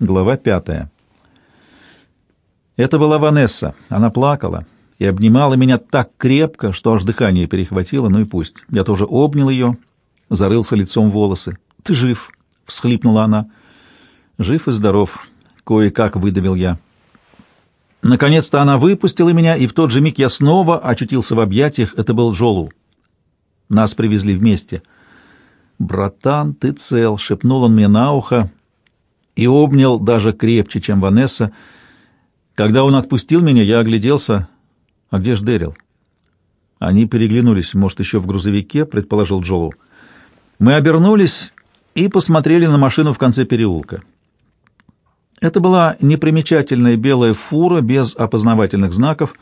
Глава пятая. Это была Ванесса. Она плакала и обнимала меня так крепко, что аж дыхание перехватило, ну и пусть. Я тоже обнял ее, зарылся лицом в волосы. «Ты жив!» — всхлипнула она. «Жив и здоров!» — кое-как выдавил я. Наконец-то она выпустила меня, и в тот же миг я снова очутился в объятиях. Это был Джолу. Нас привезли вместе. «Братан, ты цел!» — шепнул он мне на ухо и обнял даже крепче, чем Ванесса. Когда он отпустил меня, я огляделся. А где ж Дэрил? Они переглянулись, может, еще в грузовике, предположил Джоу. Мы обернулись и посмотрели на машину в конце переулка. Это была непримечательная белая фура без опознавательных знаков.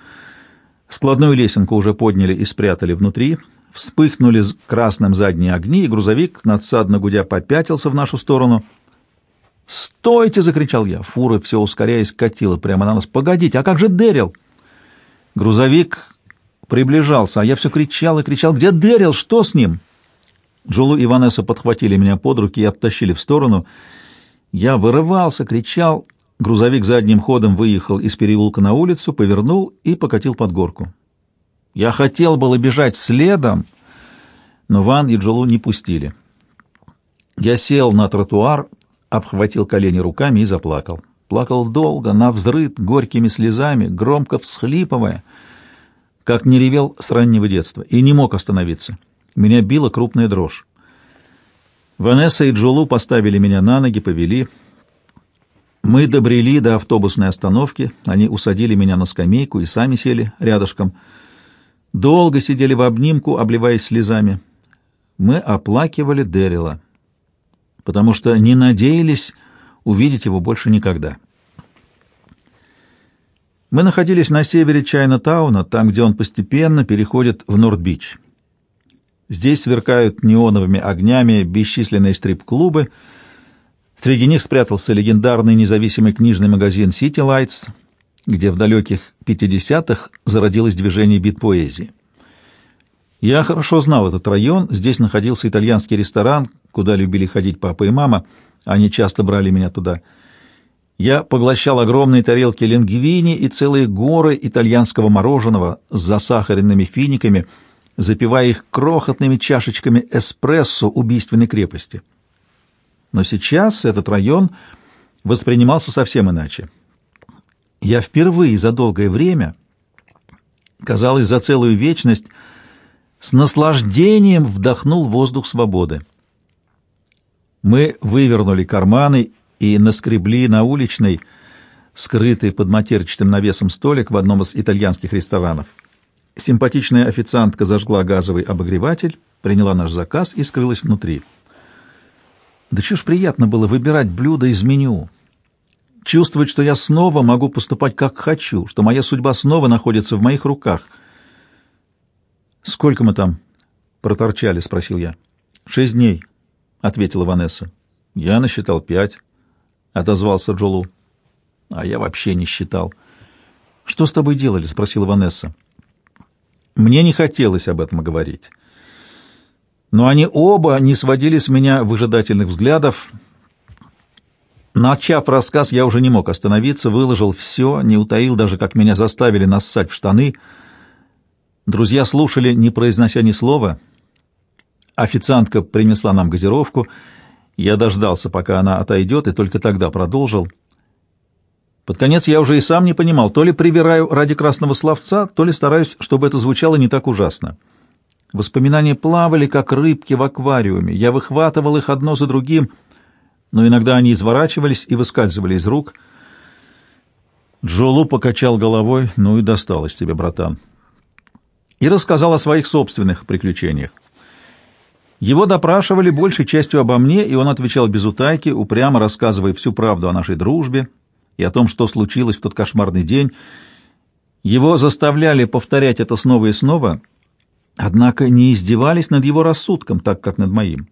Складную лесенку уже подняли и спрятали внутри. Вспыхнули красным задние огни, и грузовик, надсадно гудя, попятился в нашу сторону. «Стойте!» — закричал я. Фура, все ускоряясь, катила прямо на нас. «Погодите, а как же Дэрил?» Грузовик приближался, а я все кричал и кричал. «Где Дэрил? Что с ним?» Джулу и Ванесса подхватили меня под руки и оттащили в сторону. Я вырывался, кричал. Грузовик задним ходом выехал из переулка на улицу, повернул и покатил под горку. Я хотел было бежать следом, но Ван и Джулу не пустили. Я сел на тротуар, обхватил колени руками и заплакал. Плакал долго, навзрыд, горькими слезами, громко всхлипывая, как не ревел с раннего детства, и не мог остановиться. Меня била крупная дрожь. Ванесса и Джулу поставили меня на ноги, повели. Мы добрели до автобусной остановки, они усадили меня на скамейку и сами сели рядышком. Долго сидели в обнимку, обливаясь слезами. Мы оплакивали Дэрила, потому что не надеялись увидеть его больше никогда. Мы находились на севере Чайна-тауна, там, где он постепенно переходит в Норд-Бич. Здесь сверкают неоновыми огнями бесчисленные стрип-клубы. Среди них спрятался легендарный независимый книжный магазин City Lights, где в далеких 50-х зародилось движение бит-поэзии. Я хорошо знал этот район, здесь находился итальянский ресторан, куда любили ходить папа и мама, они часто брали меня туда. Я поглощал огромные тарелки лингвини и целые горы итальянского мороженого с засахаренными финиками — запивая их крохотными чашечками эспрессо убийственной крепости. Но сейчас этот район воспринимался совсем иначе. Я впервые за долгое время, казалось, за целую вечность, с наслаждением вдохнул воздух свободы. Мы вывернули карманы и наскребли на уличной, скрытый под матерчатым навесом столик в одном из итальянских ресторанов. Симпатичная официантка зажгла газовый обогреватель, приняла наш заказ и скрылась внутри. Да чё ж приятно было выбирать блюда из меню. Чувствовать, что я снова могу поступать как хочу, что моя судьба снова находится в моих руках. «Сколько мы там проторчали?» — спросил я. «Шесть дней», — ответила Ванесса. «Я насчитал пять», — отозвался Джолу. «А я вообще не считал». «Что с тобой делали?» — спросила Ванесса. Мне не хотелось об этом говорить. Но они оба не сводили с меня выжидательных взглядов. Начав рассказ, я уже не мог остановиться, выложил все, не утаил даже, как меня заставили нассать в штаны. Друзья слушали, не произнося ни слова. Официантка принесла нам газировку. Я дождался, пока она отойдет, и только тогда продолжил — под конец я уже и сам не понимал, то ли привираю ради красного словца, то ли стараюсь, чтобы это звучало не так ужасно. Воспоминания плавали, как рыбки в аквариуме. Я выхватывал их одно за другим, но иногда они изворачивались и выскальзывали из рук. Джолу покачал головой, ну и досталось тебе, братан. И рассказал о своих собственных приключениях. Его допрашивали большей частью обо мне, и он отвечал без утайки, упрямо рассказывая всю правду о нашей дружбе, и о том, что случилось в тот кошмарный день. Его заставляли повторять это снова и снова, однако не издевались над его рассудком, так как над моим.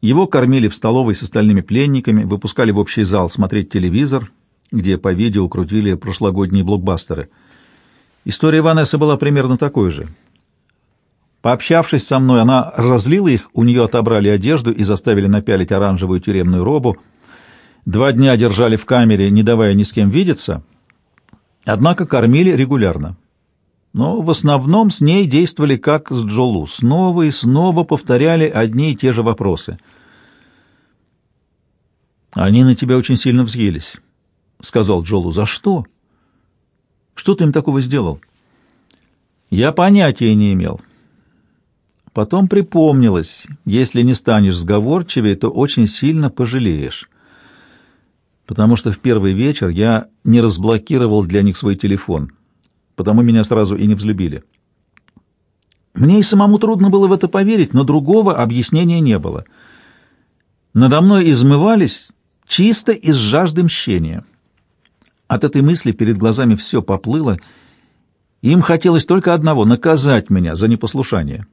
Его кормили в столовой с остальными пленниками, выпускали в общий зал смотреть телевизор, где по видео крутили прошлогодние блокбастеры. История Ванессы была примерно такой же. Пообщавшись со мной, она разлила их, у нее отобрали одежду и заставили напялить оранжевую тюремную робу — Два дня держали в камере, не давая ни с кем видеться, однако кормили регулярно. Но в основном с ней действовали как с Джолу, снова и снова повторяли одни и те же вопросы. «Они на тебя очень сильно взъелись», — сказал Джолу. «За что? Что ты им такого сделал?» «Я понятия не имел». Потом припомнилось, если не станешь сговорчивее, то очень сильно пожалеешь. Потому что в первый вечер я не разблокировал для них свой телефон, потому меня сразу и не взлюбили. Мне и самому трудно было в это поверить, но другого объяснения не было. Надо мной измывались чисто из жажды мщения. От этой мысли перед глазами все поплыло, им хотелось только одного — наказать меня за непослушание.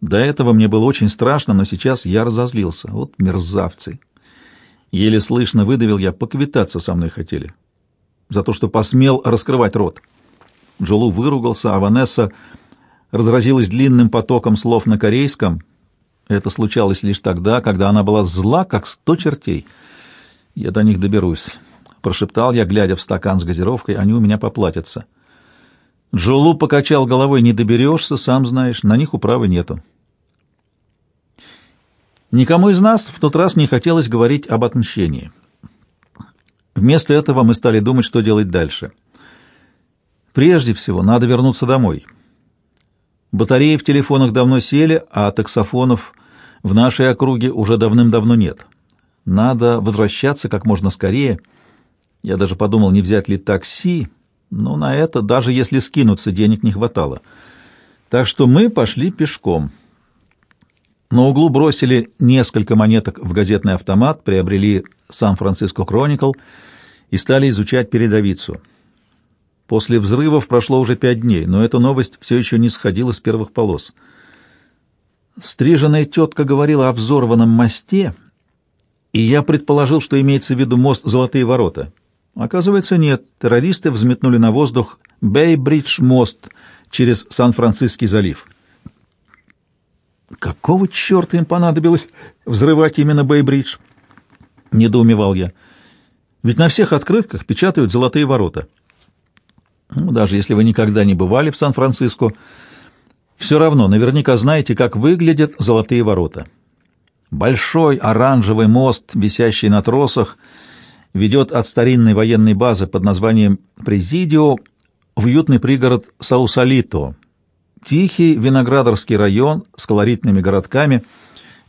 До этого мне было очень страшно, но сейчас я разозлился. Вот мерзавцы. Еле слышно выдавил я, поквитаться со мной хотели. За то, что посмел раскрывать рот. Джолу выругался, а Ванесса разразилась длинным потоком слов на корейском. Это случалось лишь тогда, когда она была зла, как сто чертей. «Я до них доберусь», — прошептал я, глядя в стакан с газировкой, «они у меня поплатятся». Джолу покачал головой, «Не доберешься, сам знаешь, на них управы нету». Никому из нас в тот раз не хотелось говорить об отмщении. Вместо этого мы стали думать, что делать дальше. Прежде всего, надо вернуться домой. Батареи в телефонах давно сели, а таксофонов в нашей округе уже давным-давно нет. Надо возвращаться как можно скорее. Я даже подумал, не взять ли такси, но на это, даже если скинуться, денег не хватало. Так что мы пошли пешком. На углу бросили несколько монеток в газетный автомат, приобрели «Сан-Франциско Кроникл» и стали изучать передовицу. После взрывов прошло уже пять дней, но эта новость все еще не сходила с первых полос. Стриженная тетка говорила о взорванном мосте, и я предположил, что имеется в виду мост «Золотые ворота». Оказывается, нет. Террористы взметнули на воздух Бэй-Бридж мост через Сан-Франциский залив. Какого черта им понадобилось взрывать именно Бейбридж? Недоумевал я. Ведь на всех открытках печатают золотые ворота. Ну, даже если вы никогда не бывали в Сан-Франциско, все равно наверняка знаете, как выглядят золотые ворота. Большой оранжевый мост, висящий на тросах, ведет от старинной военной базы под названием Президио в уютный пригород Саусалито, Тихий виноградарский район с колоритными городками,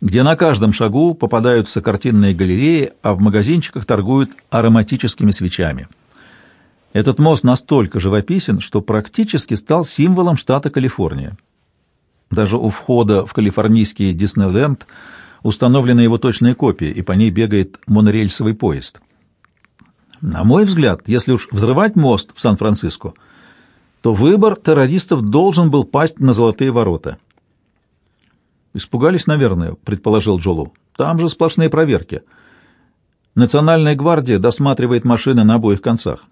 где на каждом шагу попадаются картинные галереи, а в магазинчиках торгуют ароматическими свечами. Этот мост настолько живописен, что практически стал символом штата Калифорния. Даже у входа в калифорнийский Диснейленд установлена его точная копия, и по ней бегает монорельсовый поезд. На мой взгляд, если уж взрывать мост в Сан-Франциско – то выбор террористов должен был пасть на золотые ворота. «Испугались, наверное», — предположил Джолу. «Там же сплошные проверки. Национальная гвардия досматривает машины на обоих концах.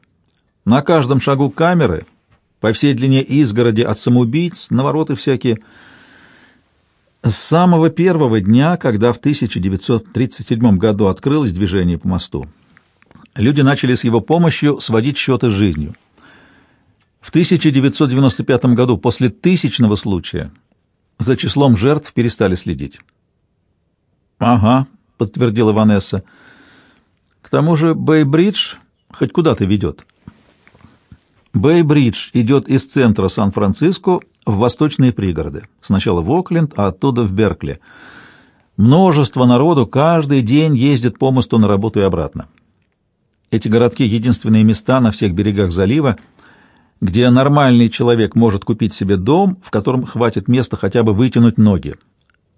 На каждом шагу камеры, по всей длине изгороди от самоубийц, навороты всякие. С самого первого дня, когда в 1937 году открылось движение по мосту, люди начали с его помощью сводить счеты с жизнью». В 1995 году, после тысячного случая, за числом жертв перестали следить. «Ага», — подтвердила Ванесса. «К тому же Бэй-Бридж хоть куда-то ведет». Бэй-Бридж идет из центра Сан-Франциско в восточные пригороды. Сначала в Окленд, а оттуда в Беркли. Множество народу каждый день ездит по мосту на работу и обратно. Эти городки — единственные места на всех берегах залива, где нормальный человек может купить себе дом, в котором хватит места хотя бы вытянуть ноги.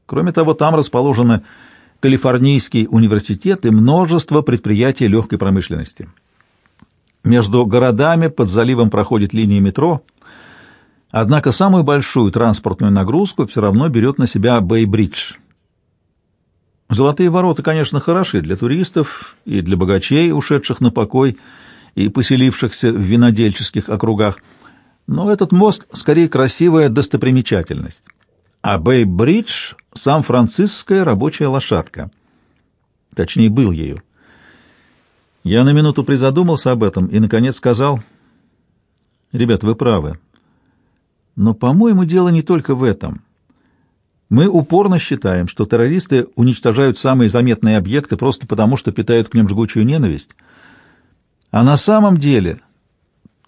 Кроме того, там расположены Калифорнийский университет и множество предприятий легкой промышленности. Между городами под заливом проходит линия метро, однако самую большую транспортную нагрузку все равно берет на себя Бэй-Бридж. Золотые ворота, конечно, хороши для туристов и для богачей, ушедших на покой, и поселившихся в винодельческих округах, но этот мост скорее красивая достопримечательность. А Бэй-Бридж — Сан-Франциская рабочая лошадка. Точнее, был ею. Я на минуту призадумался об этом и, наконец, сказал, «Ребят, вы правы. Но, по-моему, дело не только в этом. Мы упорно считаем, что террористы уничтожают самые заметные объекты просто потому, что питают к ним жгучую ненависть. А на самом деле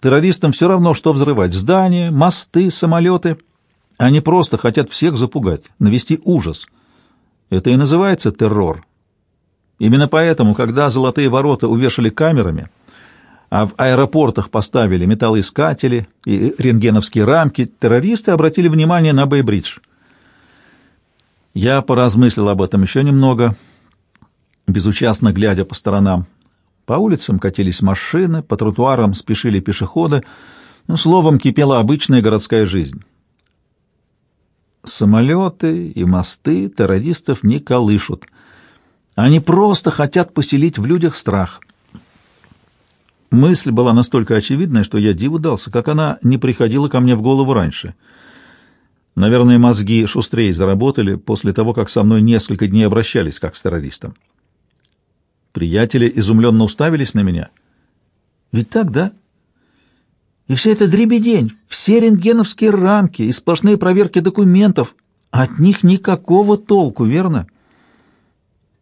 террористам все равно, что взрывать здания, мосты, самолеты. Они просто хотят всех запугать, навести ужас. Это и называется террор. Именно поэтому, когда золотые ворота увешали камерами, а в аэропортах поставили металлоискатели и рентгеновские рамки, террористы обратили внимание на Бейбридж. Я поразмыслил об этом еще немного, безучастно глядя по сторонам. По улицам катились машины, по тротуарам спешили пешеходы, ну, словом, кипела обычная городская жизнь. Самолеты и мосты террористов не колышут — они просто хотят поселить в людях страх. Мысль была настолько очевидная, что я диву дался, как она не приходила ко мне в голову раньше. Наверное, мозги шустрее заработали после того, как со мной несколько дней обращались, как с террористом. Приятели изумленно уставились на меня. Ведь так, да? И вся эта дребедень, все рентгеновские рамки и сплошные проверки документов, от них никакого толку, верно? —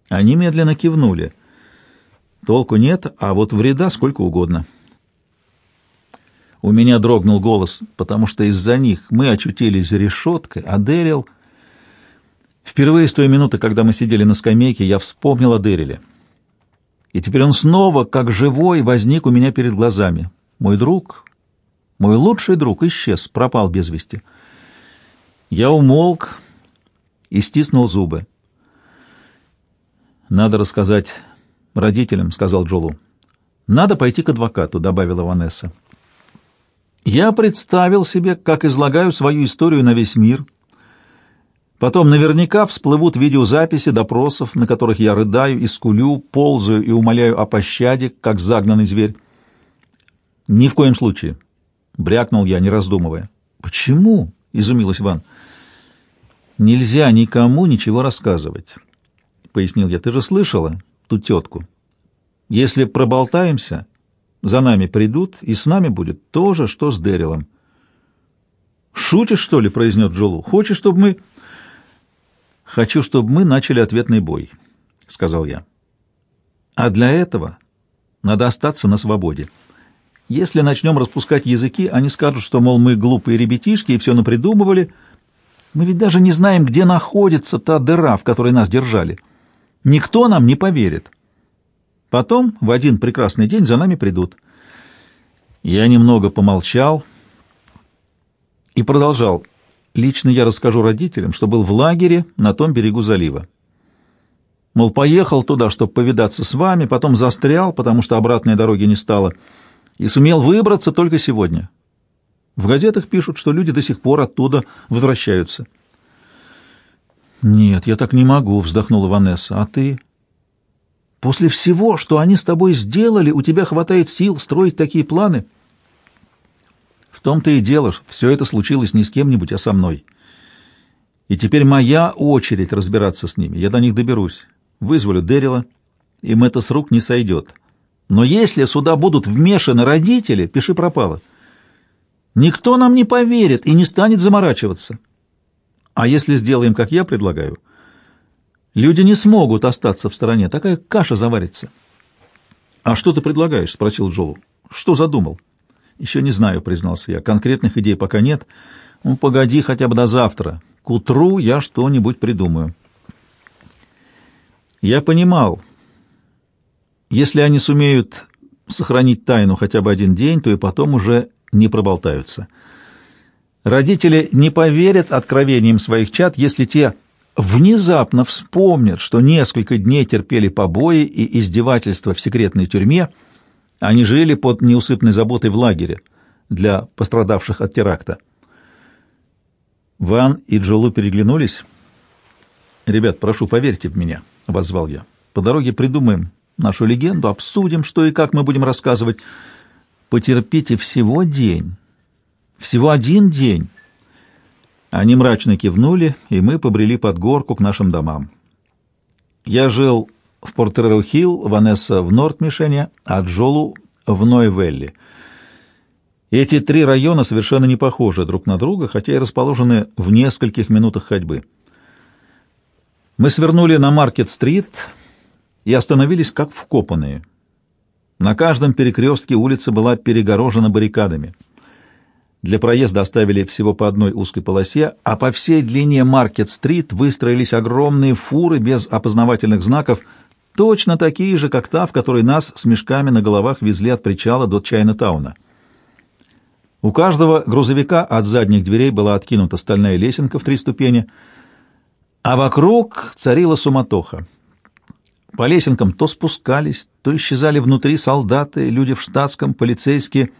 они медленно кивнули. Толку нет, а вот вреда сколько угодно. У меня дрогнул голос, потому что из-за них мы очутились за решеткой, а Дэрил... Впервые с той минуты, когда мы сидели на скамейке, я вспомнил о Дэриле. И теперь он снова, как живой, возник у меня перед глазами. Мой друг, мой лучший друг, исчез, пропал без вести. Я умолк и стиснул зубы. «Надо рассказать родителям», — сказал Джолу. «Надо пойти к адвокату», — добавила Ванесса. «Я представил себе, как излагаю свою историю на весь мир. Потом наверняка всплывут видеозаписи допросов, на которых я рыдаю и скулю, ползаю и умоляю о пощаде, как загнанный зверь. Ни в коем случае», — брякнул я, не раздумывая. «Почему?» — изумилась Ван. «Нельзя никому ничего рассказывать» пояснил я. «Ты же слышала ту тетку? Если проболтаемся, за нами придут, и с нами будет то же, что с Дэрилом». «Шутишь, что ли?» — произнес Джолу. «Хочешь, чтобы мы...» «Хочу, чтобы мы начали ответный бой», — сказал я. «А для этого надо остаться на свободе. Если начнем распускать языки, они скажут, что, мол, мы глупые ребятишки и все напридумывали. Мы ведь даже не знаем, где находится та дыра, в которой нас держали». Никто нам не поверит. Потом в один прекрасный день за нами придут. Я немного помолчал и продолжал. Лично я расскажу родителям, что был в лагере на том берегу залива. Мол, поехал туда, чтобы повидаться с вами, потом застрял, потому что обратной дороги не стало, и сумел выбраться только сегодня. В газетах пишут, что люди до сих пор оттуда возвращаются. «Нет, я так не могу», — вздохнула Ванесса. «А ты?» «После всего, что они с тобой сделали, у тебя хватает сил строить такие планы?» «В том-то и дело, все это случилось не с кем-нибудь, а со мной. И теперь моя очередь разбираться с ними. Я до них доберусь. Вызволю Дэрила, им это с рук не сойдет. Но если сюда будут вмешаны родители, пиши пропало. Никто нам не поверит и не станет заморачиваться». А если сделаем, как я предлагаю, люди не смогут остаться в стороне, такая каша заварится. — А что ты предлагаешь? — спросил Джолу. — Что задумал? — Еще не знаю, — признался я. Конкретных идей пока нет. Ну, погоди хотя бы до завтра. К утру я что-нибудь придумаю. Я понимал, если они сумеют сохранить тайну хотя бы один день, то и потом уже не проболтаются. — Родители не поверят откровениям своих чад, если те внезапно вспомнят, что несколько дней терпели побои и издевательства в секретной тюрьме, они жили под неусыпной заботой в лагере для пострадавших от теракта. Ван и Джолу переглянулись. «Ребят, прошу, поверьте в меня», — воззвал я. «По дороге придумаем нашу легенду, обсудим, что и как мы будем рассказывать. Потерпите всего день». Всего один день. Они мрачно кивнули, и мы побрели под горку к нашим домам. Я жил в Портеро-Хилл, Ванесса в Норт-Мишене, а Джолу в Нойвелли. Эти три района совершенно не похожи друг на друга, хотя и расположены в нескольких минутах ходьбы. Мы свернули на Маркет-стрит и остановились как вкопанные. На каждом перекрестке улица была перегорожена баррикадами. Для проезда оставили всего по одной узкой полосе, а по всей длине Маркет-стрит выстроились огромные фуры без опознавательных знаков, точно такие же, как та, в которой нас с мешками на головах везли от причала до Чайна-тауна. У каждого грузовика от задних дверей была откинута стальная лесенка в три ступени, а вокруг царила суматоха. По лесенкам то спускались, то исчезали внутри солдаты, люди в штатском, полицейские.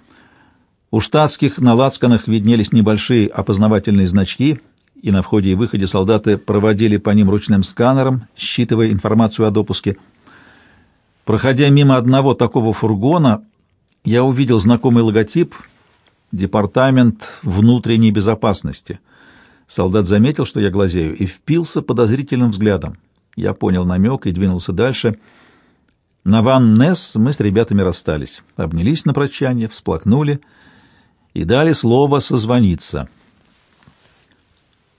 У штатских на лацканах виднелись небольшие опознавательные значки, и на входе и выходе солдаты проводили по ним ручным сканером, считывая информацию о допуске. Проходя мимо одного такого фургона, я увидел знакомый логотип «Департамент внутренней безопасности». Солдат заметил, что я глазею, и впился подозрительным взглядом. Я понял намек и двинулся дальше. На Ван Несс мы с ребятами расстались, обнялись на прощание, всплакнули и дали слово созвониться.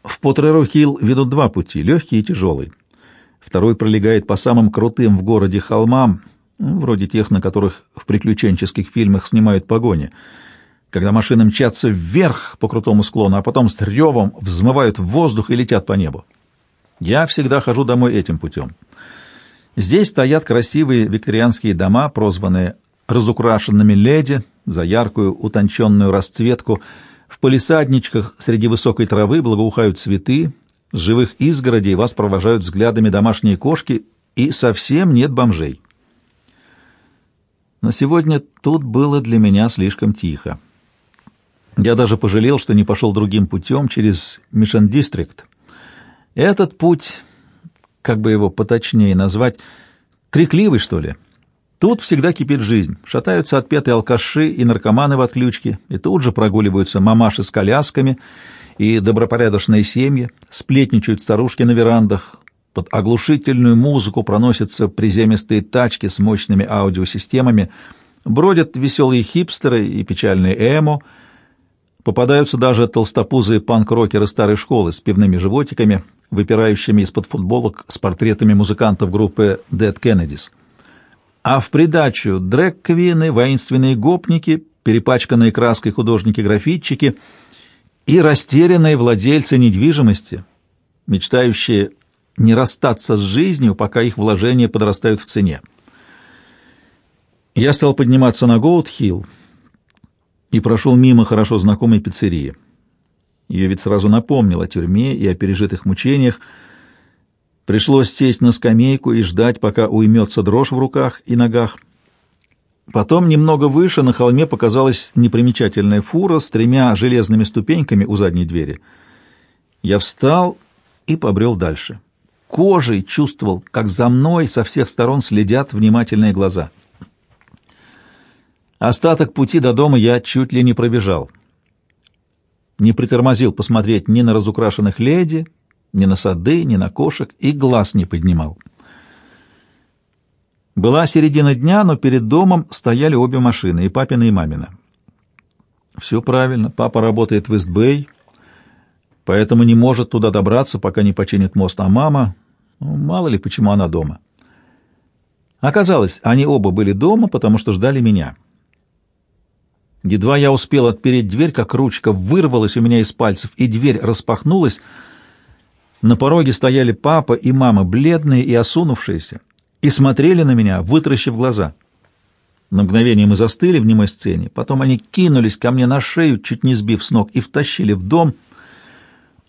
В Поттеро-Хилл ведут два пути — легкий и тяжелый. Второй пролегает по самым крутым в городе холмам, вроде тех, на которых в приключенческих фильмах снимают погони, когда машины мчатся вверх по крутому склону, а потом с ревом взмывают в воздух и летят по небу. Я всегда хожу домой этим путем. Здесь стоят красивые викторианские дома, прозванные разукрашенными леди за яркую утонченную расцветку. В полисадничках среди высокой травы благоухают цветы, живых изгородей вас провожают взглядами домашние кошки, и совсем нет бомжей. Но сегодня тут было для меня слишком тихо. Я даже пожалел, что не пошел другим путем через Мишен-Дистрикт, этот путь, как бы его поточнее назвать, крикливый, что ли. Тут всегда кипит жизнь. Шатаются отпетые алкаши и наркоманы в отключке, и тут же прогуливаются мамаши с колясками и добропорядочные семьи, сплетничают старушки на верандах, под оглушительную музыку проносятся приземистые тачки с мощными аудиосистемами, бродят веселые хипстеры и печальные эмо, попадаются даже толстопузые панк-рокеры старой школы с пивными животиками — выпирающими из-под футболок с портретами музыкантов группы Dead Kennedys. А в придачу дрэк-квины, воинственные гопники, перепачканные краской художники-графитчики и растерянные владельцы недвижимости, мечтающие не расстаться с жизнью, пока их вложения подрастают в цене. Я стал подниматься на Гоут-Хилл и прошел мимо хорошо знакомой пиццерии. Ее ведь сразу напомнил о тюрьме и о пережитых мучениях. Пришлось сесть на скамейку и ждать, пока уймется дрожь в руках и ногах. Потом немного выше на холме показалась непримечательная фура с тремя железными ступеньками у задней двери. Я встал и побрел дальше. Кожей чувствовал, как за мной со всех сторон следят внимательные глаза. Остаток пути до дома я чуть ли не пробежал не притормозил посмотреть ни на разукрашенных леди, ни на сады, ни на кошек, и глаз не поднимал. Была середина дня, но перед домом стояли обе машины, и папина, и мамина. Все правильно, папа работает в Истбэй, поэтому не может туда добраться, пока не починит мост, а мама, ну, мало ли, почему она дома. Оказалось, они оба были дома, потому что ждали меня. Едва я успел отпереть дверь, как ручка вырвалась у меня из пальцев, и дверь распахнулась. На пороге стояли папа и мама, бледные и осунувшиеся, и смотрели на меня, вытаращив глаза. На мгновение мы застыли в немой сцене, потом они кинулись ко мне на шею, чуть не сбив с ног, и втащили в дом.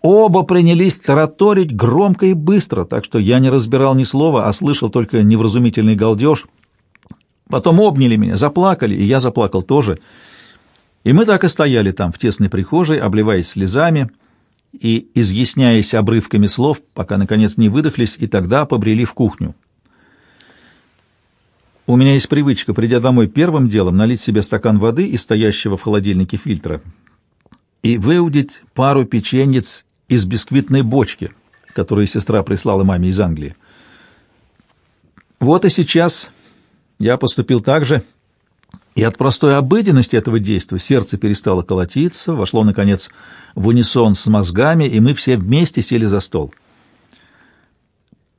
Оба принялись тараторить громко и быстро, так что я не разбирал ни слова, а слышал только невразумительный галдеж. Потом обняли меня, заплакали, и я заплакал тоже — и мы так и стояли там, в тесной прихожей, обливаясь слезами и изъясняясь обрывками слов, пока, наконец, не выдохлись, и тогда побрели в кухню. У меня есть привычка, придя домой первым делом, налить себе стакан воды из стоящего в холодильнике фильтра и выудить пару печенец из бисквитной бочки, которую сестра прислала маме из Англии. Вот и сейчас я поступил так же, и от простой обыденности этого действия сердце перестало колотиться, вошло, наконец, в унисон с мозгами, и мы все вместе сели за стол.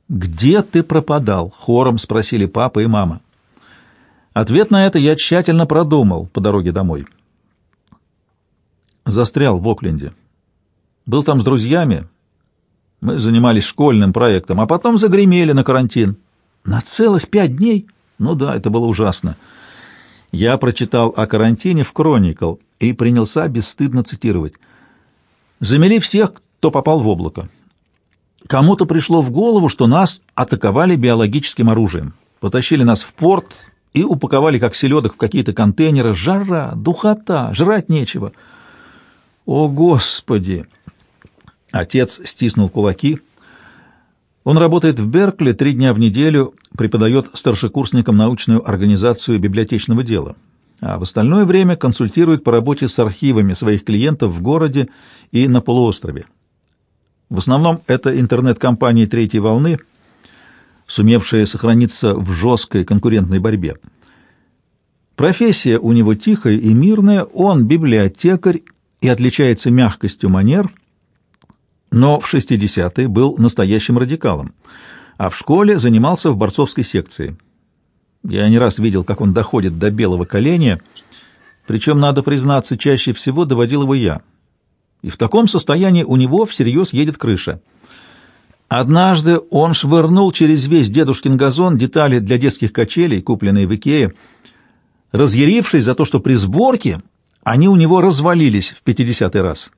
«Где ты пропадал?» — хором спросили папа и мама. Ответ на это я тщательно продумал по дороге домой. Застрял в Окленде. Был там с друзьями. Мы занимались школьным проектом, а потом загремели на карантин. На целых пять дней? Ну да, это было ужасно. Я прочитал о карантине в Кроникл и принялся бесстыдно цитировать. Замели всех, кто попал в облако. Кому-то пришло в голову, что нас атаковали биологическим оружием. Потащили нас в порт и упаковали, как селедок, в какие-то контейнеры. Жара, духота, жрать нечего. О, Господи! Отец стиснул кулаки. Он работает в Беркли три дня в неделю, преподает старшекурсникам научную организацию библиотечного дела, а в остальное время консультирует по работе с архивами своих клиентов в городе и на полуострове. В основном это интернет-компании третьей волны, сумевшие сохраниться в жесткой конкурентной борьбе. Профессия у него тихая и мирная, он библиотекарь и отличается мягкостью манер, но в 60-е был настоящим радикалом, а в школе занимался в борцовской секции. Я не раз видел, как он доходит до белого коленя, причем, надо признаться, чаще всего доводил его я. И в таком состоянии у него всерьез едет крыша. Однажды он швырнул через весь дедушкин газон детали для детских качелей, купленные в Икее, разъярившись за то, что при сборке они у него развалились в пятидесятый раз.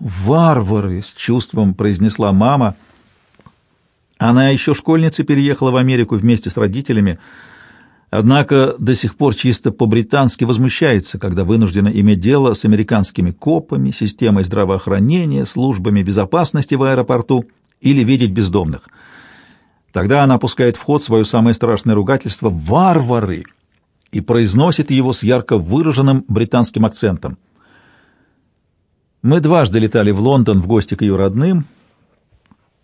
«Варвары!» — с чувством произнесла мама. Она еще школьницей переехала в Америку вместе с родителями, однако до сих пор чисто по-британски возмущается, когда вынуждена иметь дело с американскими копами, системой здравоохранения, службами безопасности в аэропорту или видеть бездомных. Тогда она пускает в ход свое самое страшное ругательство «варвары» и произносит его с ярко выраженным британским акцентом. Мы дважды летали в Лондон в гости к ее родным,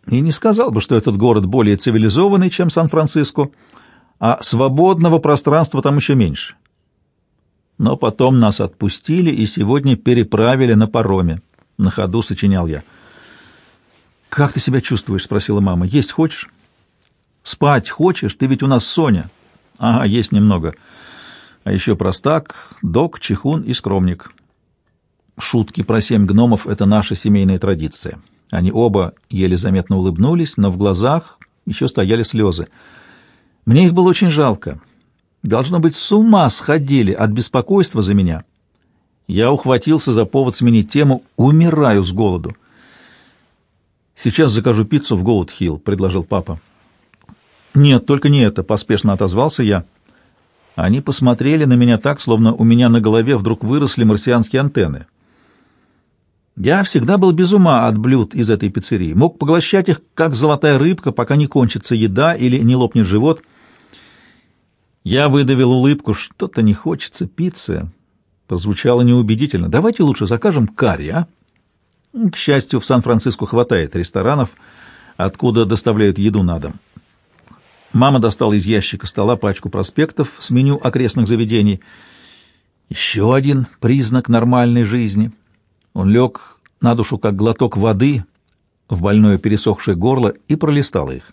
и не сказал бы, что этот город более цивилизованный, чем Сан-Франциско, а свободного пространства там еще меньше. Но потом нас отпустили и сегодня переправили на пароме. На ходу сочинял я. «Как ты себя чувствуешь?» — спросила мама. «Есть хочешь?» «Спать хочешь? Ты ведь у нас Соня». «Ага, есть немного. А еще простак, док, чехун и скромник». Шутки про семь гномов — это наша семейная традиция. Они оба еле заметно улыбнулись, но в глазах еще стояли слезы. Мне их было очень жалко. Должно быть, с ума сходили от беспокойства за меня. Я ухватился за повод сменить тему «Умираю с голоду». «Сейчас закажу пиццу в Гоут-Хилл», — предложил папа. «Нет, только не это», — поспешно отозвался я. Они посмотрели на меня так, словно у меня на голове вдруг выросли марсианские антенны. Я всегда был без ума от блюд из этой пиццерии. Мог поглощать их, как золотая рыбка, пока не кончится еда или не лопнет живот. Я выдавил улыбку. Что-то не хочется пиццы. Прозвучало неубедительно. Давайте лучше закажем карри, а? К счастью, в Сан-Франциско хватает ресторанов, откуда доставляют еду на дом. Мама достала из ящика стола пачку проспектов с меню окрестных заведений. Еще один признак нормальной жизни — он лег на душу, как глоток воды, в больное пересохшее горло и пролистал их.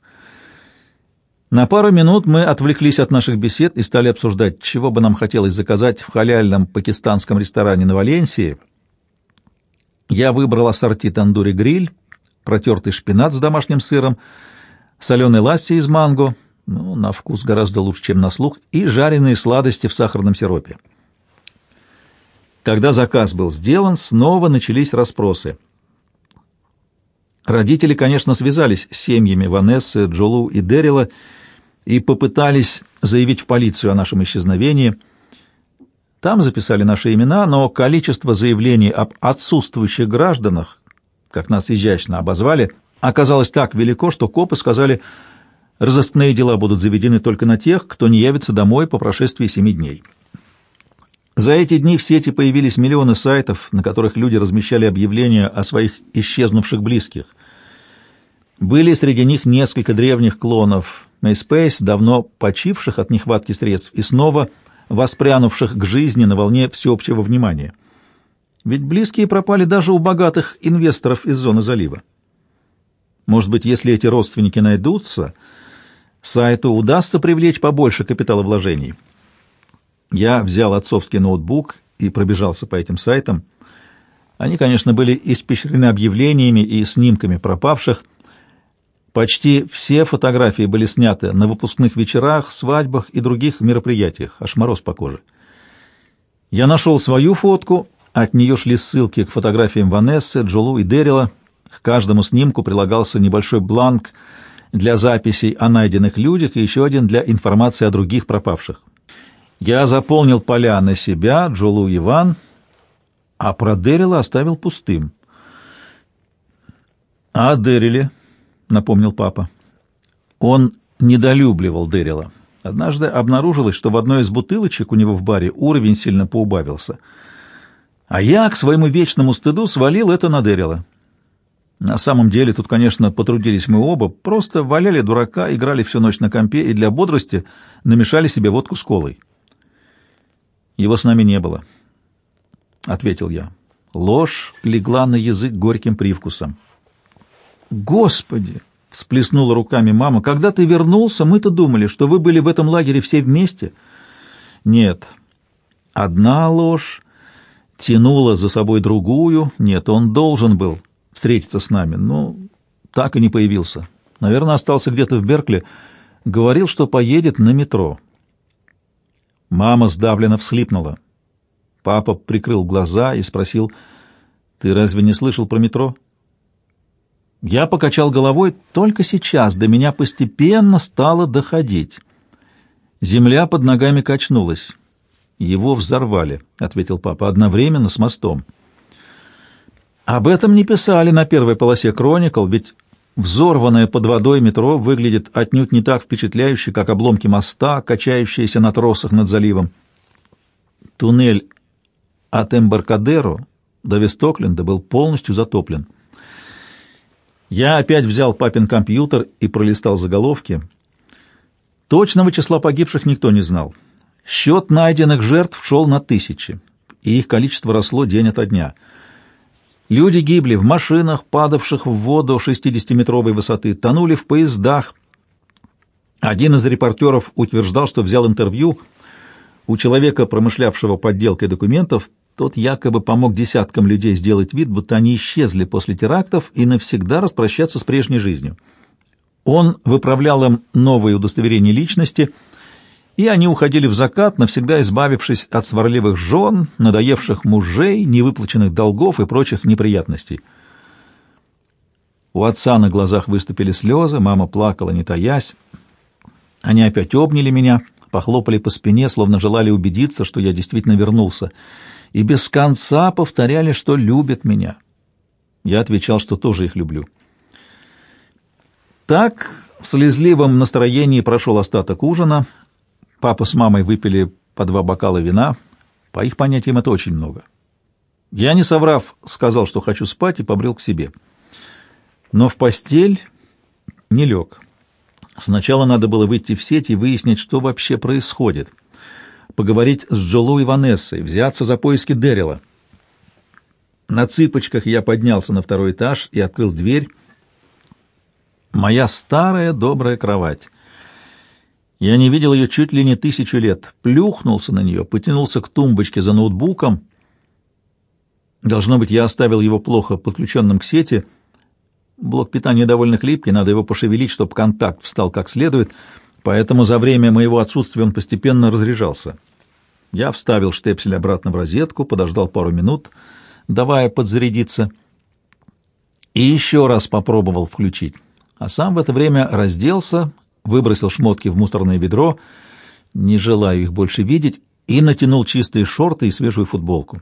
На пару минут мы отвлеклись от наших бесед и стали обсуждать, чего бы нам хотелось заказать в халяльном пакистанском ресторане на Валенсии. Я выбрал ассорти тандури гриль, протертый шпинат с домашним сыром, соленый ласси из манго, ну, на вкус гораздо лучше, чем на слух, и жареные сладости в сахарном сиропе. Когда заказ был сделан, снова начались расспросы. Родители, конечно, связались с семьями Ванессы, Джолу и Дэрила и попытались заявить в полицию о нашем исчезновении. Там записали наши имена, но количество заявлений об отсутствующих гражданах, как нас изящно обозвали, оказалось так велико, что копы сказали, разыскные дела будут заведены только на тех, кто не явится домой по прошествии семи дней. За эти дни в сети появились миллионы сайтов, на которых люди размещали объявления о своих исчезнувших близких. Были среди них несколько древних клонов MySpace, давно почивших от нехватки средств и снова воспрянувших к жизни на волне всеобщего внимания. Ведь близкие пропали даже у богатых инвесторов из зоны залива. Может быть, если эти родственники найдутся, сайту удастся привлечь побольше капиталовложений. Я взял отцовский ноутбук и пробежался по этим сайтам. Они, конечно, были испещрены объявлениями и снимками пропавших. Почти все фотографии были сняты на выпускных вечерах, свадьбах и других мероприятиях, аж мороз по коже. Я нашел свою фотку, от нее шли ссылки к фотографиям Ванессы, Джолу и Дэрила. К каждому снимку прилагался небольшой бланк для записей о найденных людях и еще один для информации о других пропавших. Я заполнил поля на себя, Джолу Иван, а про Дэрила оставил пустым. «А Дэриле?» — напомнил папа. Он недолюбливал Дэрила. Однажды обнаружилось, что в одной из бутылочек у него в баре уровень сильно поубавился. А я, к своему вечному стыду, свалил это на Дэрила. На самом деле тут, конечно, потрудились мы оба, просто валяли дурака, играли всю ночь на компе и для бодрости намешали себе водку с колой. Его с нами не было, — ответил я. Ложь легла на язык горьким привкусом. «Господи!» — всплеснула руками мама. «Когда ты вернулся, мы-то думали, что вы были в этом лагере все вместе». «Нет, одна ложь тянула за собой другую. Нет, он должен был встретиться с нами, но так и не появился. Наверное, остался где-то в Беркли. Говорил, что поедет на метро». Мама сдавленно всхлипнула. Папа прикрыл глаза и спросил, «Ты разве не слышал про метро?» Я покачал головой, только сейчас до меня постепенно стало доходить. Земля под ногами качнулась. «Его взорвали», — ответил папа, — «одновременно с мостом». Об этом не писали на первой полосе «Кроникл», ведь Взорванное под водой метро выглядит отнюдь не так впечатляюще, как обломки моста, качающиеся на тросах над заливом. Туннель от Эмбаркадеро до Вестокленда был полностью затоплен. Я опять взял папин компьютер и пролистал заголовки. Точного числа погибших никто не знал. Счет найденных жертв шел на тысячи, и их количество росло день ото дня — Люди гибли в машинах, падавших в воду 60-метровой высоты, тонули в поездах. Один из репортеров утверждал, что взял интервью у человека, промышлявшего подделкой документов. Тот якобы помог десяткам людей сделать вид, будто они исчезли после терактов и навсегда распрощаться с прежней жизнью. Он выправлял им новые удостоверения личности – и они уходили в закат, навсегда избавившись от сварливых жен, надоевших мужей, невыплаченных долгов и прочих неприятностей. У отца на глазах выступили слезы, мама плакала, не таясь. Они опять обняли меня, похлопали по спине, словно желали убедиться, что я действительно вернулся, и без конца повторяли, что любят меня. Я отвечал, что тоже их люблю. Так в слезливом настроении прошел остаток ужина — Папа с мамой выпили по два бокала вина. По их понятиям это очень много. Я, не соврав, сказал, что хочу спать, и побрел к себе. Но в постель не лег. Сначала надо было выйти в сеть и выяснить, что вообще происходит. Поговорить с Джолу и Ванессой, взяться за поиски Дэрила. На цыпочках я поднялся на второй этаж и открыл дверь. Моя старая добрая кровать. Я не видел ее чуть ли не тысячу лет. Плюхнулся на нее, потянулся к тумбочке за ноутбуком. Должно быть, я оставил его плохо подключенным к сети. Блок питания довольно хлипкий, надо его пошевелить, чтобы контакт встал как следует, поэтому за время моего отсутствия он постепенно разряжался. Я вставил штепсель обратно в розетку, подождал пару минут, давая подзарядиться, и еще раз попробовал включить. А сам в это время разделся, выбросил шмотки в мусорное ведро, не желаю их больше видеть, и натянул чистые шорты и свежую футболку.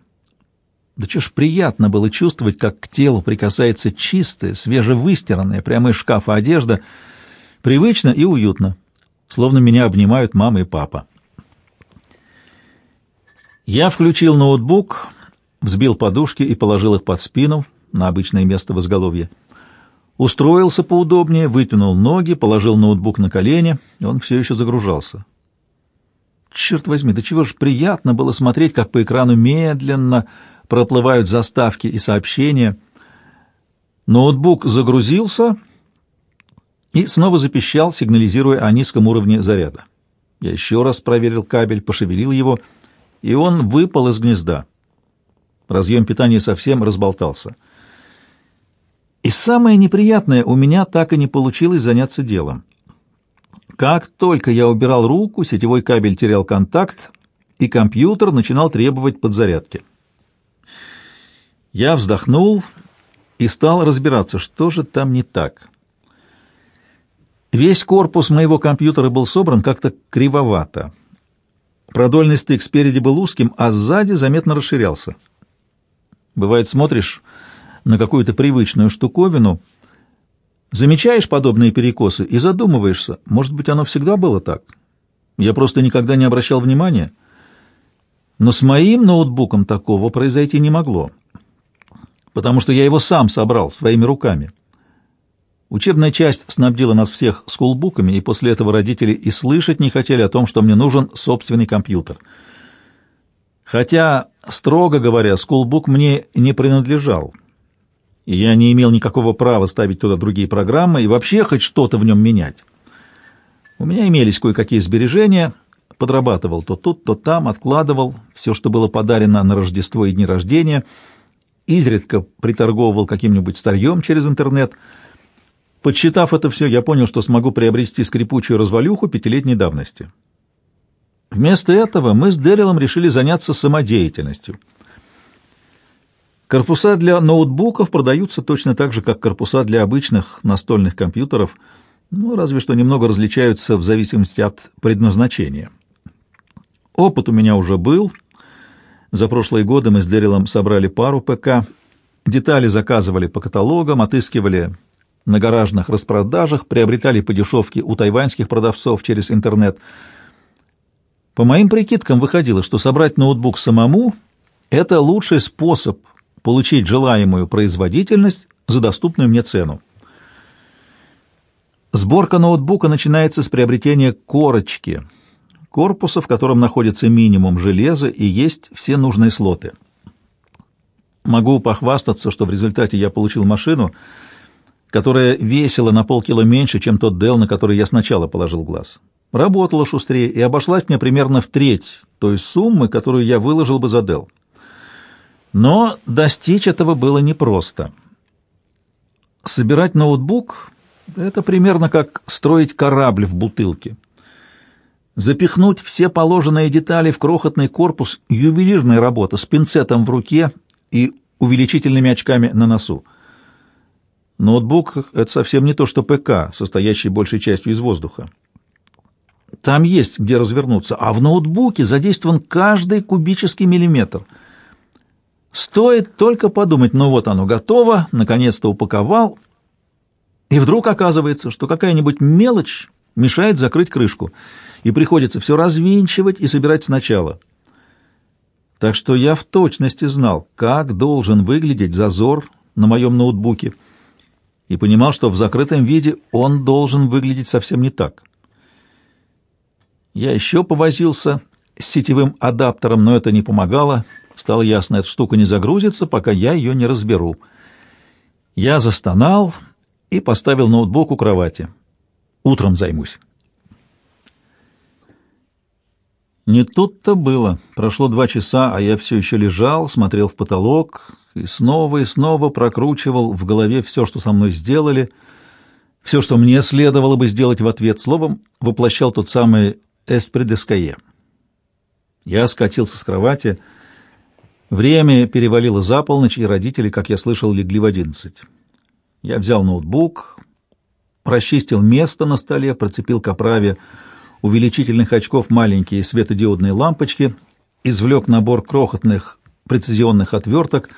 Да что ж приятно было чувствовать, как к телу прикасается чистая, свежевыстиранная, прямо из шкафа одежда, привычно и уютно, словно меня обнимают мама и папа. Я включил ноутбук, взбил подушки и положил их под спину на обычное место в изголовье. Устроился поудобнее, вытянул ноги, положил ноутбук на колени, он все еще загружался. Черт возьми, да чего же приятно было смотреть, как по экрану медленно проплывают заставки и сообщения. Ноутбук загрузился и снова запищал, сигнализируя о низком уровне заряда. Я еще раз проверил кабель, пошевелил его, и он выпал из гнезда. Разъем питания совсем разболтался. И самое неприятное, у меня так и не получилось заняться делом. Как только я убирал руку, сетевой кабель терял контакт, и компьютер начинал требовать подзарядки. Я вздохнул и стал разбираться, что же там не так. Весь корпус моего компьютера был собран как-то кривовато. Продольный стык спереди был узким, а сзади заметно расширялся. Бывает, смотришь на какую-то привычную штуковину, замечаешь подобные перекосы и задумываешься, может быть, оно всегда было так. Я просто никогда не обращал внимания. Но с моим ноутбуком такого произойти не могло, потому что я его сам собрал своими руками. Учебная часть снабдила нас всех скулбуками, и после этого родители и слышать не хотели о том, что мне нужен собственный компьютер. Хотя, строго говоря, скулбук мне не принадлежал — я не имел никакого права ставить туда другие программы и вообще хоть что-то в нем менять. У меня имелись кое-какие сбережения, подрабатывал то тут, то там, откладывал все, что было подарено на Рождество и дни рождения, изредка приторговывал каким-нибудь старьем через интернет. Подсчитав это все, я понял, что смогу приобрести скрипучую развалюху пятилетней давности. Вместо этого мы с Дэрилом решили заняться самодеятельностью — Корпуса для ноутбуков продаются точно так же, как корпуса для обычных настольных компьютеров, ну, разве что немного различаются в зависимости от предназначения. Опыт у меня уже был. За прошлые годы мы с Дэрилом собрали пару ПК, детали заказывали по каталогам, отыскивали на гаражных распродажах, приобретали по дешевке у тайваньских продавцов через интернет. По моим прикидкам выходило, что собрать ноутбук самому — это лучший способ — получить желаемую производительность за доступную мне цену. Сборка ноутбука начинается с приобретения корочки, корпуса, в котором находится минимум железа и есть все нужные слоты. Могу похвастаться, что в результате я получил машину, которая весила на полкило меньше, чем тот Dell, на который я сначала положил глаз. Работала шустрее и обошлась мне примерно в треть той суммы, которую я выложил бы за Dell. Но достичь этого было непросто. Собирать ноутбук — это примерно как строить корабль в бутылке. Запихнуть все положенные детали в крохотный корпус — ювелирная работа с пинцетом в руке и увеличительными очками на носу. Ноутбук — это совсем не то, что ПК, состоящий большей частью из воздуха. Там есть где развернуться, а в ноутбуке задействован каждый кубический миллиметр — Стоит только подумать, ну вот оно готово, наконец-то упаковал, и вдруг оказывается, что какая-нибудь мелочь мешает закрыть крышку, и приходится все развинчивать и собирать сначала. Так что я в точности знал, как должен выглядеть зазор на моем ноутбуке, и понимал, что в закрытом виде он должен выглядеть совсем не так. Я еще повозился с сетевым адаптером, но это не помогало — Стало ясно, эта штука не загрузится, пока я ее не разберу. Я застонал и поставил ноутбук у кровати. Утром займусь. Не тут-то было. Прошло два часа, а я все еще лежал, смотрел в потолок и снова и снова прокручивал в голове все, что со мной сделали, все, что мне следовало бы сделать в ответ, словом, воплощал тот самый «эспредескае». Я скатился с кровати, — Время перевалило за полночь, и родители, как я слышал, легли в одиннадцать. Я взял ноутбук, расчистил место на столе, процепил к оправе увеличительных очков маленькие светодиодные лампочки, извлек набор крохотных прецизионных отверток,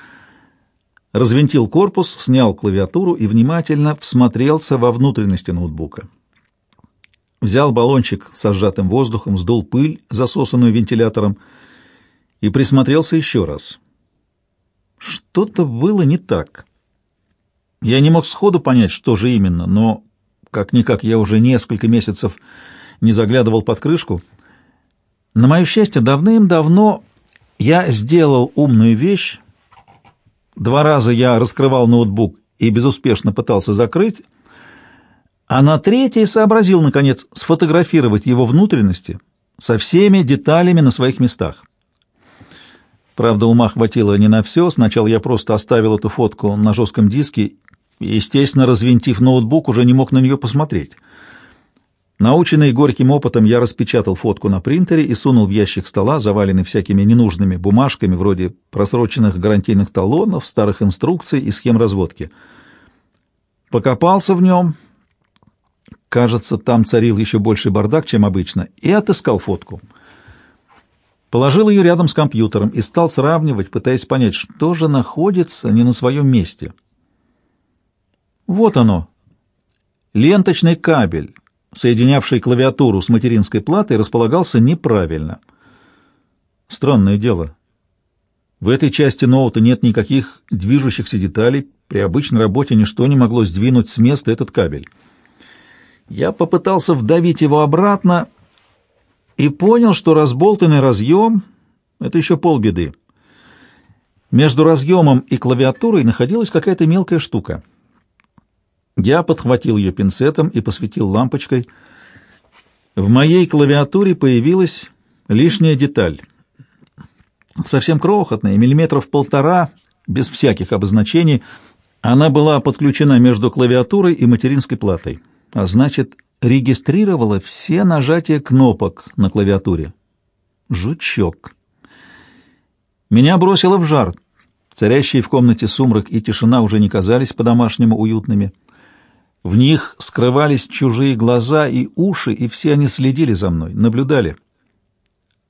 развинтил корпус, снял клавиатуру и внимательно всмотрелся во внутренности ноутбука. Взял баллончик со сжатым воздухом, сдул пыль, засосанную вентилятором, и присмотрелся еще раз. Что-то было не так. Я не мог сходу понять, что же именно, но как-никак я уже несколько месяцев не заглядывал под крышку. На мое счастье, давным-давно я сделал умную вещь. Два раза я раскрывал ноутбук и безуспешно пытался закрыть, а на третий сообразил, наконец, сфотографировать его внутренности со всеми деталями на своих местах. Правда, ума хватило не на все. Сначала я просто оставил эту фотку на жестком диске и, естественно, развинтив ноутбук, уже не мог на нее посмотреть. Наученный горьким опытом, я распечатал фотку на принтере и сунул в ящик стола, заваленный всякими ненужными бумажками, вроде просроченных гарантийных талонов, старых инструкций и схем разводки. Покопался в нем, кажется, там царил еще больше бардак, чем обычно, и отыскал фотку. Положил ее рядом с компьютером и стал сравнивать, пытаясь понять, что же находится не на своем месте. Вот оно, ленточный кабель соединявший клавиатуру с материнской платой, располагался неправильно. Странное дело. В этой части ноута нет никаких движущихся деталей, при обычной работе ничто не могло сдвинуть с места этот кабель. Я попытался вдавить его обратно и понял, что разболтанный разъем — это еще полбеды. Между разъемом и клавиатурой находилась какая-то мелкая штука — я подхватил ее пинцетом и посветил лампочкой. В моей клавиатуре появилась лишняя деталь. Совсем крохотная, миллиметров полтора, без всяких обозначений. Она была подключена между клавиатурой и материнской платой, а значит, регистрировала все нажатия кнопок на клавиатуре. Жучок. Меня бросило в жар. Царящие в комнате сумрак и тишина уже не казались по-домашнему уютными. В них скрывались чужие глаза и уши, и все они следили за мной, наблюдали.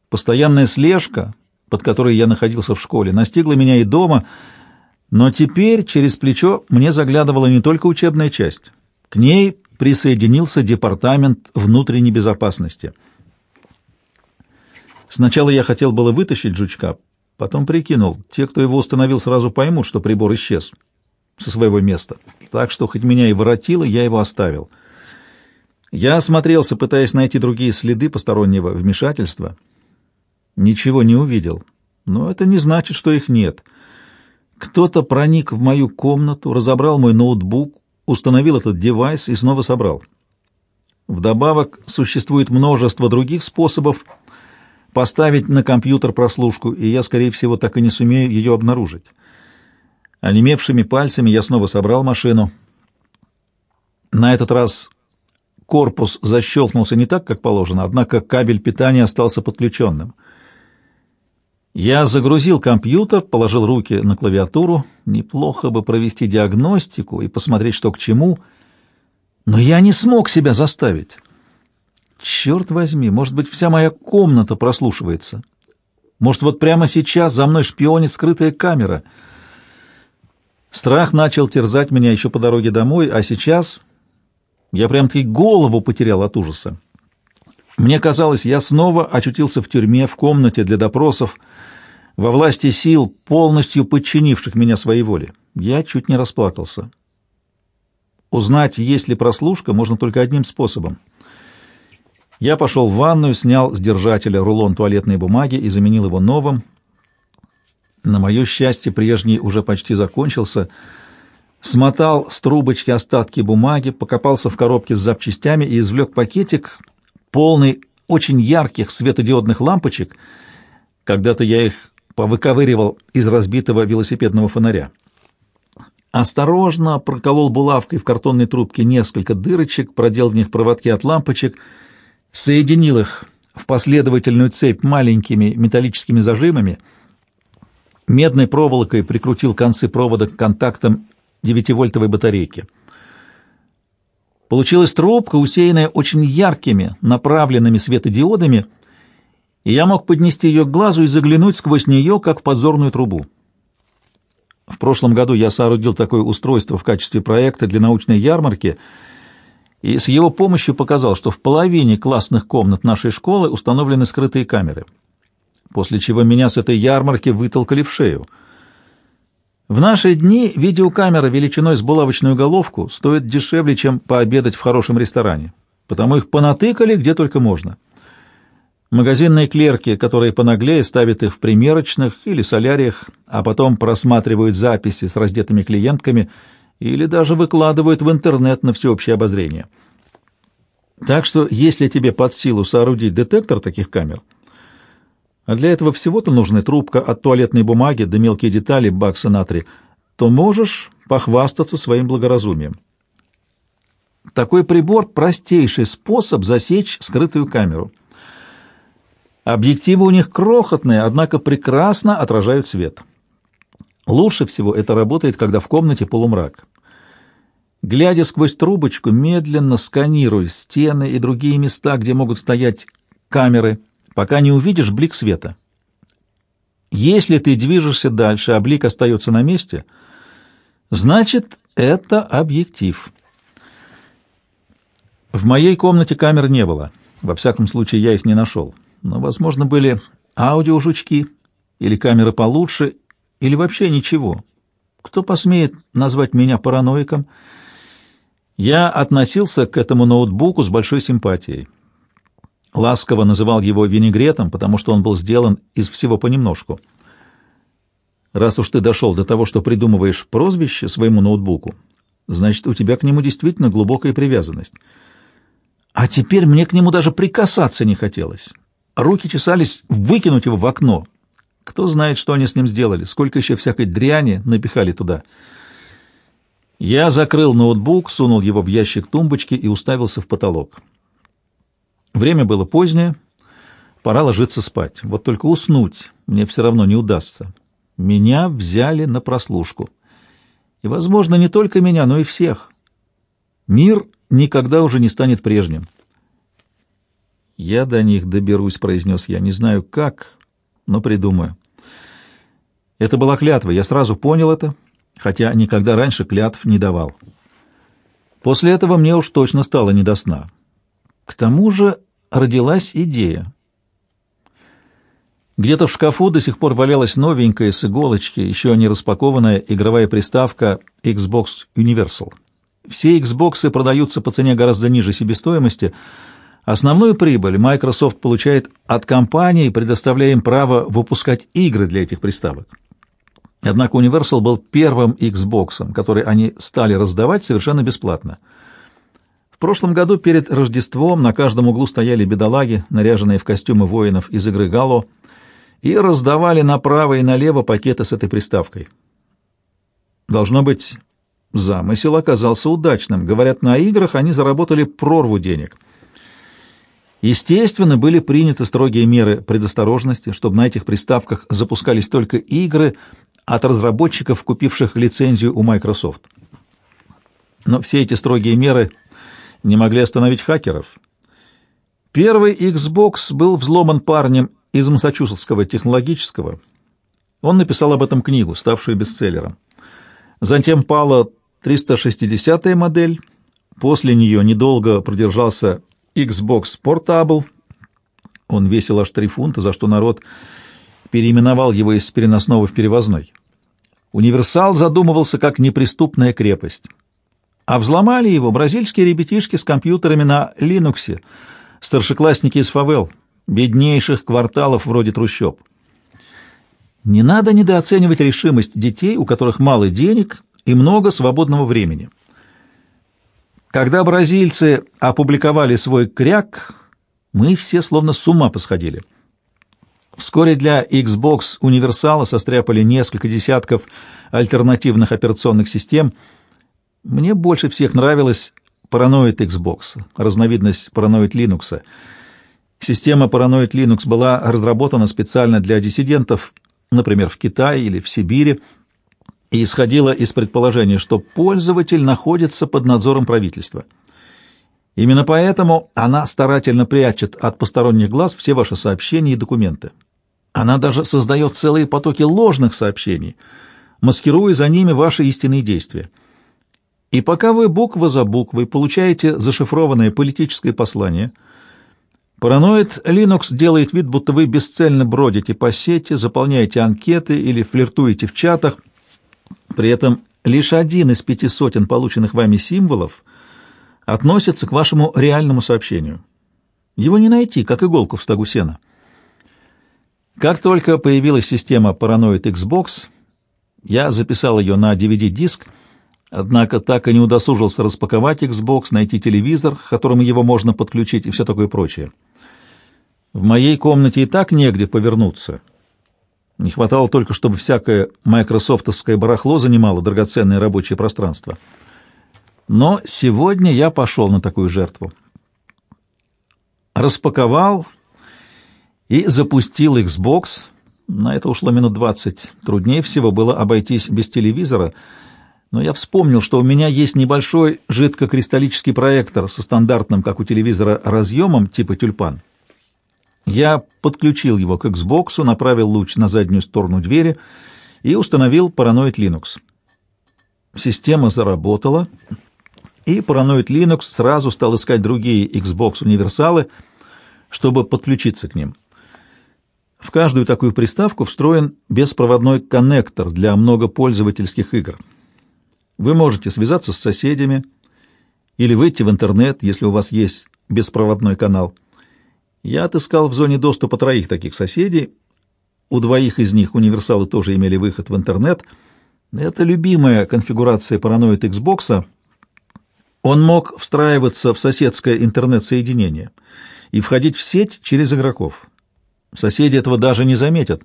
Постоянная слежка, под которой я находился в школе, настигла меня и дома, но теперь через плечо мне заглядывала не только учебная часть. К ней присоединился департамент внутренней безопасности. Сначала я хотел было вытащить жучка, потом прикинул, те, кто его установил, сразу поймут, что прибор исчез со своего места. Так что хоть меня и воротило, я его оставил. Я осмотрелся, пытаясь найти другие следы постороннего вмешательства. Ничего не увидел. Но это не значит, что их нет. Кто-то проник в мою комнату, разобрал мой ноутбук, установил этот девайс и снова собрал. Вдобавок существует множество других способов поставить на компьютер прослушку, и я, скорее всего, так и не сумею ее обнаружить. Онемевшими пальцами я снова собрал машину. На этот раз корпус защелкнулся не так, как положено, однако кабель питания остался подключенным. Я загрузил компьютер, положил руки на клавиатуру. Неплохо бы провести диагностику и посмотреть, что к чему. Но я не смог себя заставить. Черт возьми, может быть, вся моя комната прослушивается. Может, вот прямо сейчас за мной шпионит скрытая камера — Страх начал терзать меня еще по дороге домой, а сейчас я прям-таки голову потерял от ужаса. Мне казалось, я снова очутился в тюрьме, в комнате для допросов, во власти сил, полностью подчинивших меня своей воле. Я чуть не расплакался. Узнать, есть ли прослушка, можно только одним способом. Я пошел в ванную, снял с держателя рулон туалетной бумаги и заменил его новым, на мое счастье, прежний уже почти закончился. Смотал с трубочки остатки бумаги, покопался в коробке с запчастями и извлек пакетик, полный очень ярких светодиодных лампочек. Когда-то я их повыковыривал из разбитого велосипедного фонаря. Осторожно проколол булавкой в картонной трубке несколько дырочек, продел в них проводки от лампочек, соединил их в последовательную цепь маленькими металлическими зажимами — медной проволокой прикрутил концы провода к контактам 9-вольтовой батарейки. Получилась трубка, усеянная очень яркими, направленными светодиодами, и я мог поднести ее к глазу и заглянуть сквозь нее, как в подзорную трубу. В прошлом году я соорудил такое устройство в качестве проекта для научной ярмарки и с его помощью показал, что в половине классных комнат нашей школы установлены скрытые камеры — после чего меня с этой ярмарки вытолкали в шею. В наши дни видеокамера величиной с булавочную головку стоит дешевле, чем пообедать в хорошем ресторане, потому их понатыкали где только можно. Магазинные клерки, которые понаглее ставят их в примерочных или соляриях, а потом просматривают записи с раздетыми клиентками или даже выкладывают в интернет на всеобщее обозрение. Так что, если тебе под силу соорудить детектор таких камер, а для этого всего-то нужны трубка от туалетной бумаги до мелкие детали бакса натрия, то можешь похвастаться своим благоразумием. Такой прибор — простейший способ засечь скрытую камеру — Объективы у них крохотные, однако прекрасно отражают свет. Лучше всего это работает, когда в комнате полумрак. Глядя сквозь трубочку, медленно сканируй стены и другие места, где могут стоять камеры, пока не увидишь блик света. Если ты движешься дальше, а блик остается на месте, значит, это объектив. В моей комнате камер не было. Во всяком случае, я их не нашел но, возможно, были аудиожучки или камеры получше, или вообще ничего. Кто посмеет назвать меня параноиком? Я относился к этому ноутбуку с большой симпатией. Ласково называл его винегретом, потому что он был сделан из всего понемножку. Раз уж ты дошел до того, что придумываешь прозвище своему ноутбуку, значит, у тебя к нему действительно глубокая привязанность. А теперь мне к нему даже прикасаться не хотелось. Руки чесались выкинуть его в окно. Кто знает, что они с ним сделали, сколько еще всякой дряни напихали туда. Я закрыл ноутбук, сунул его в ящик тумбочки и уставился в потолок. Время было позднее, пора ложиться спать. Вот только уснуть мне все равно не удастся. Меня взяли на прослушку. И, возможно, не только меня, но и всех. Мир никогда уже не станет прежним. «Я до них доберусь», — произнес я. «Не знаю как, но придумаю». Это была клятва, я сразу понял это, хотя никогда раньше клятв не давал. После этого мне уж точно стало не до сна. К тому же родилась идея. Где-то в шкафу до сих пор валялась новенькая с иголочки, еще не распакованная игровая приставка Xbox Universal. Все Xbox продаются по цене гораздо ниже себестоимости — Основную прибыль Microsoft получает от компаний, предоставляя им право выпускать игры для этих приставок. Однако Universal был первым Xbox, который они стали раздавать совершенно бесплатно. В прошлом году перед Рождеством на каждом углу стояли бедолаги, наряженные в костюмы воинов из игры Гало, и раздавали направо и налево пакеты с этой приставкой. Должно быть, замысел оказался удачным. Говорят, на играх они заработали прорву денег — Естественно, были приняты строгие меры предосторожности, чтобы на этих приставках запускались только игры от разработчиков, купивших лицензию у Microsoft. Но все эти строгие меры не могли остановить хакеров. Первый Xbox был взломан парнем из Массачусетского технологического. Он написал об этом книгу, ставшую бестселлером. Затем пала 360-я модель. После нее недолго продержался Xbox Portable. Он весил аж 3 фунта, за что народ переименовал его из переносного в перевозной. Универсал задумывался как неприступная крепость. А взломали его бразильские ребятишки с компьютерами на Linux, старшеклассники из фавел, беднейших кварталов вроде трущоб. Не надо недооценивать решимость детей, у которых мало денег и много свободного времени. Когда бразильцы опубликовали свой кряк, мы все словно с ума посходили. Вскоре для Xbox Универсала состряпали несколько десятков альтернативных операционных систем. Мне больше всех нравилась Paranoid Xbox, разновидность Paranoid Linux. Система Paranoid Linux была разработана специально для диссидентов, например, в Китае или в Сибири, и исходила из предположения, что пользователь находится под надзором правительства. Именно поэтому она старательно прячет от посторонних глаз все ваши сообщения и документы. Она даже создает целые потоки ложных сообщений, маскируя за ними ваши истинные действия. И пока вы буква за буквой получаете зашифрованное политическое послание, параноид Linux делает вид, будто вы бесцельно бродите по сети, заполняете анкеты или флиртуете в чатах, При этом лишь один из пяти сотен полученных вами символов относится к вашему реальному сообщению. Его не найти, как иголку в стогу сена. Как только появилась система Paranoid Xbox, я записал ее на DVD-диск, однако так и не удосужился распаковать Xbox, найти телевизор, к которому его можно подключить и все такое прочее. В моей комнате и так негде повернуться. Не хватало только, чтобы всякое майкрософтовское барахло занимало драгоценное рабочее пространство. Но сегодня я пошел на такую жертву. Распаковал и запустил Xbox. На это ушло минут двадцать. Труднее всего было обойтись без телевизора, но я вспомнил, что у меня есть небольшой жидкокристаллический проектор со стандартным, как у телевизора, разъемом типа тюльпан. Я подключил его к Xbox, направил луч на заднюю сторону двери и установил Paranoid Linux. Система заработала, и Paranoid Linux сразу стал искать другие Xbox-универсалы, чтобы подключиться к ним. В каждую такую приставку встроен беспроводной коннектор для многопользовательских игр. Вы можете связаться с соседями или выйти в интернет, если у вас есть беспроводной канал. Я отыскал в зоне доступа троих таких соседей. У двоих из них универсалы тоже имели выход в интернет. Это любимая конфигурация параноид Xbox. Он мог встраиваться в соседское интернет-соединение и входить в сеть через игроков. Соседи этого даже не заметят.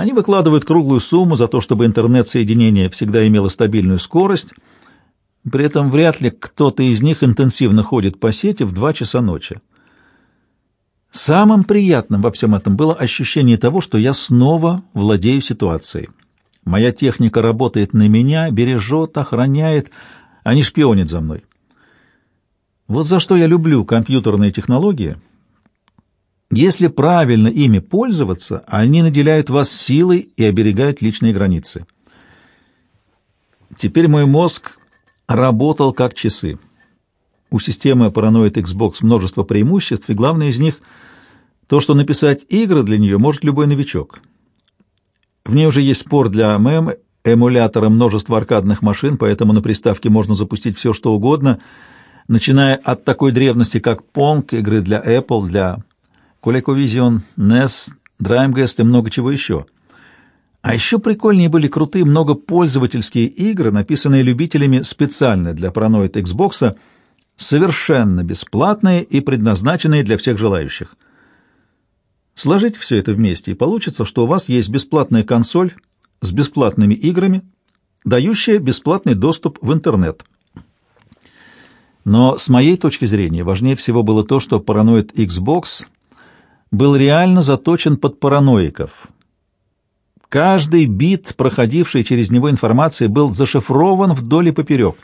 Они выкладывают круглую сумму за то, чтобы интернет-соединение всегда имело стабильную скорость. При этом вряд ли кто-то из них интенсивно ходит по сети в два часа ночи. Самым приятным во всем этом было ощущение того, что я снова владею ситуацией. Моя техника работает на меня, бережет, охраняет, а не шпионит за мной. Вот за что я люблю компьютерные технологии — если правильно ими пользоваться, они наделяют вас силой и оберегают личные границы. Теперь мой мозг работал как часы. У системы Paranoid Xbox множество преимуществ, и главное из них — то, что написать игры для нее может любой новичок. В ней уже есть спор для ММ, эмулятора множества аркадных машин, поэтому на приставке можно запустить все, что угодно, начиная от такой древности, как Pong, игры для Apple, для ColecoVision, NES, Dreamcast и много чего еще. А еще прикольнее были крутые многопользовательские игры, написанные любителями специально для Paranoid Xbox, совершенно бесплатные и предназначенные для всех желающих. Сложите все это вместе, и получится, что у вас есть бесплатная консоль с бесплатными играми, дающая бесплатный доступ в интернет. Но с моей точки зрения важнее всего было то, что Paranoid Xbox — был реально заточен под параноиков. Каждый бит, проходивший через него информации, был зашифрован вдоль и поперек.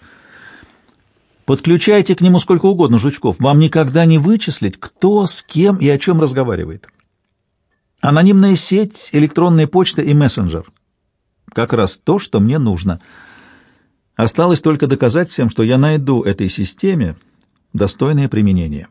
Подключайте к нему сколько угодно жучков, вам никогда не вычислить, кто с кем и о чем разговаривает. Анонимная сеть, электронная почта и мессенджер. Как раз то, что мне нужно. Осталось только доказать всем, что я найду этой системе достойное применение.